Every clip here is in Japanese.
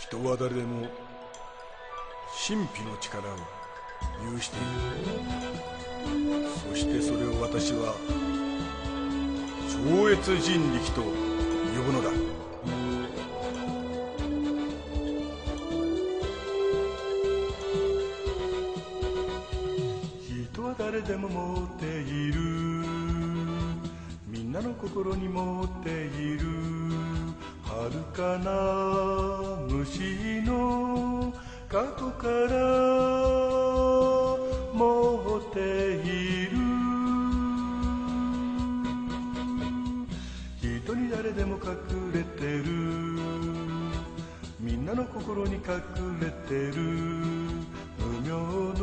人は誰でも神秘の力を有している。そしてそれを私は超越人力と呼ぶのだ。人は誰でも持っている。みんなの心に持っている。遥かな？虫の過去から持っている。人に誰でも隠れてる。みんなの心に隠れてる。無名の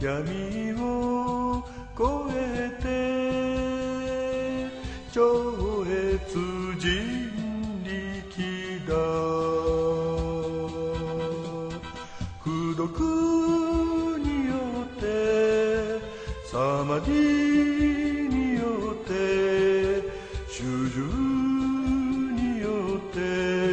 闇を越えて超越人味によって主従によって。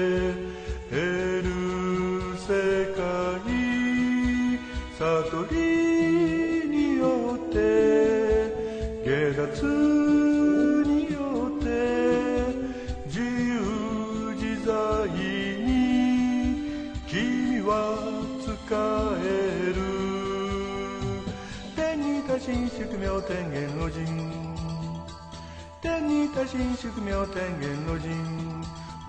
宿命天元の人天に多神宿命天元の人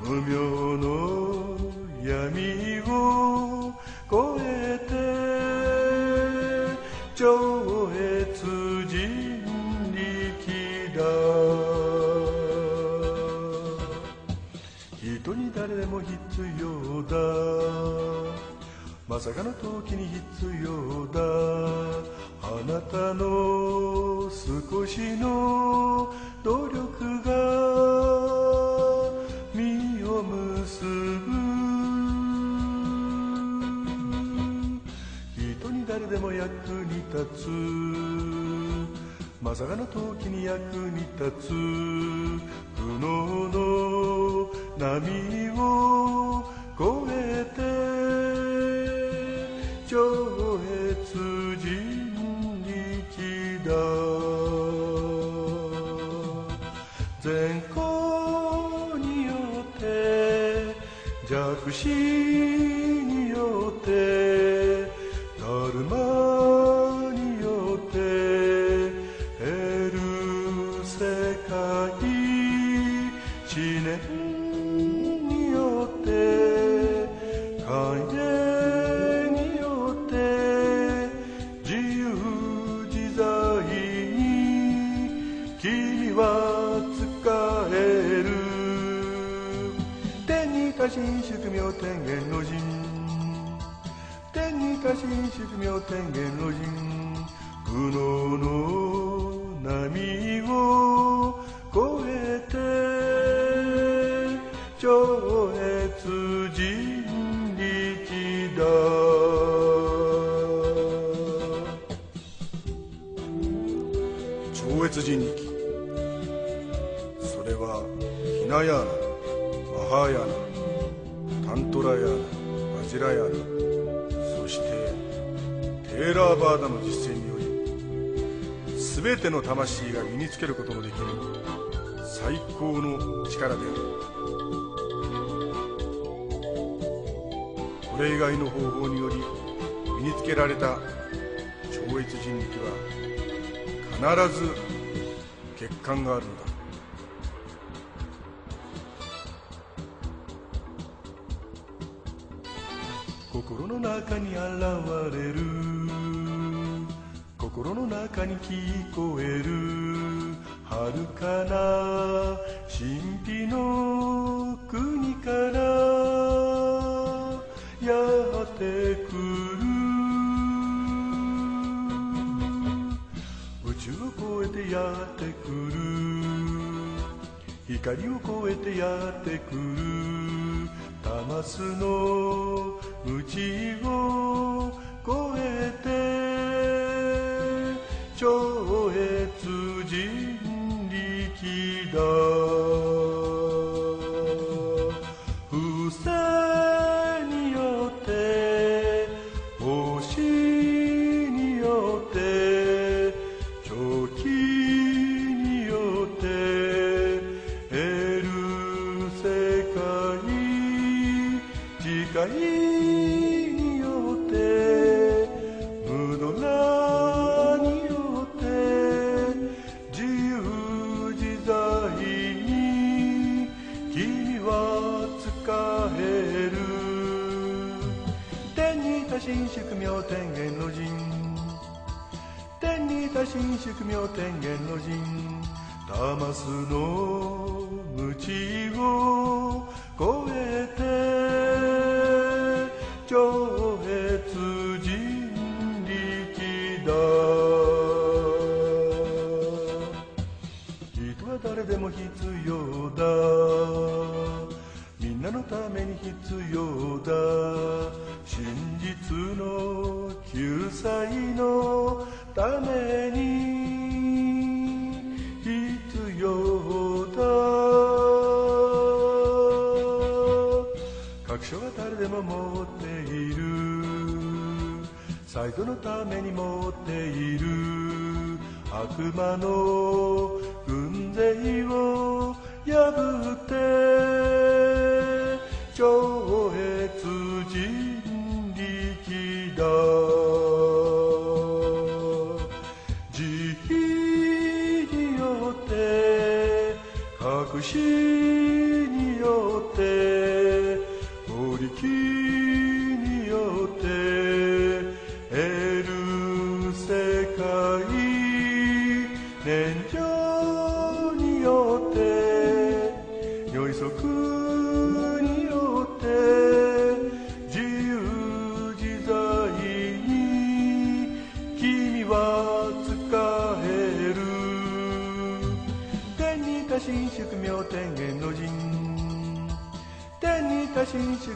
無名の闇を越えて超越人力だ。人に誰でも必要だ。まさかの時に必要だ。なたの少しの努力が実を結ぶ。人に誰でも役に立つ。まさかの時に役に立つ。苦悩の波を越え खुशी 天元の人天に多神宿命天元の人苦悩の波を越えて超越人力。だ超越人力。それはヒナヤーナマハーヤーナタントラヤーナバジラヤーナそしてテーラーバーダの実践により全ての魂が身につけることのできる最高の力である。これ以外の方法により身につけられた超越人力は必ず欠陥があるのだ。心の中に現れる。心の中に聞こえる。遥かな神秘の国からやってくる。宇宙を越えてやってくる。光を越えてやってくる。タマスの内を越えて超越人力だ。た新宿妙天元の陣。天にいた新宿妙天元の陣。魂の無知を超えて真実の救済のために必要だ。各所は誰でも持っている。最後のために持っている。悪魔の軍勢を破って超越によって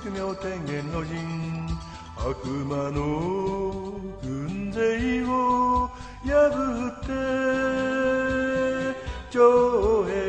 天元の陣悪魔の軍勢を破って上映